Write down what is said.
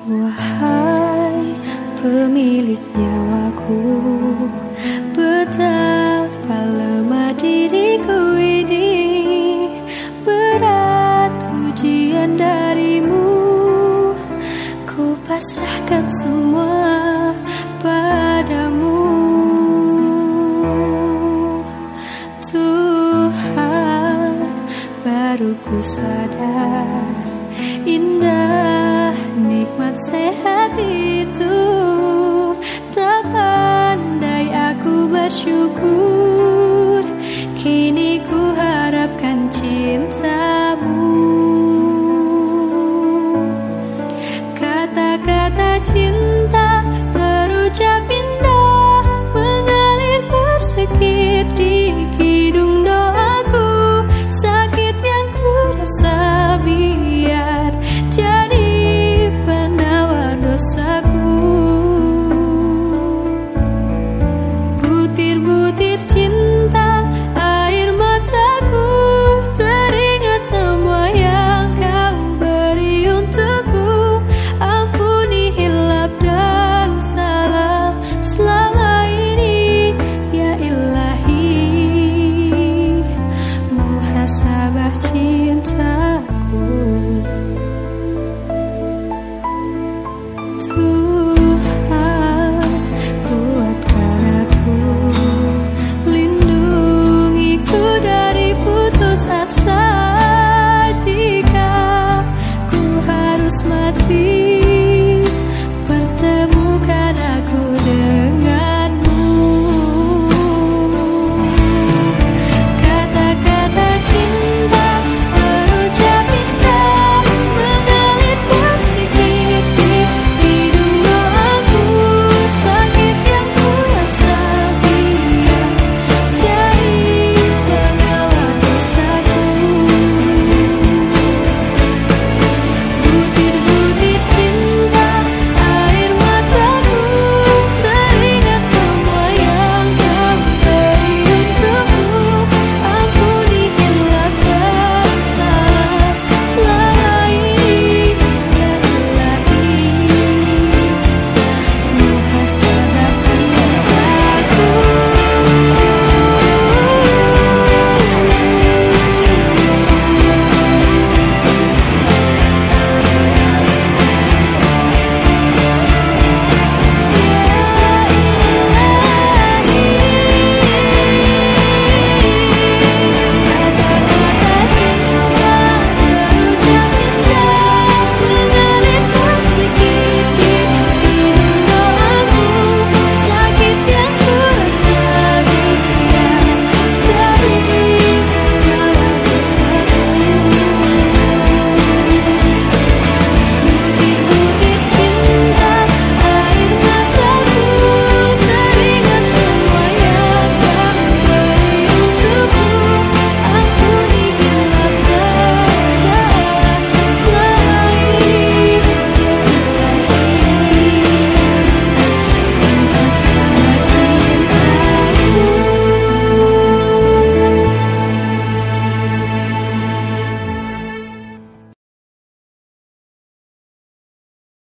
Wahai pemilik nyawaku Betapa lemah diriku ini. Berat ujian darimu Ku pasrahkan semua padamu. Tuhan baru ku sadar Indah nikmat sehat itu. Tak pandai aku bersyukur Kini ku harapkan cintamu. Kata-kata cinta terucap mati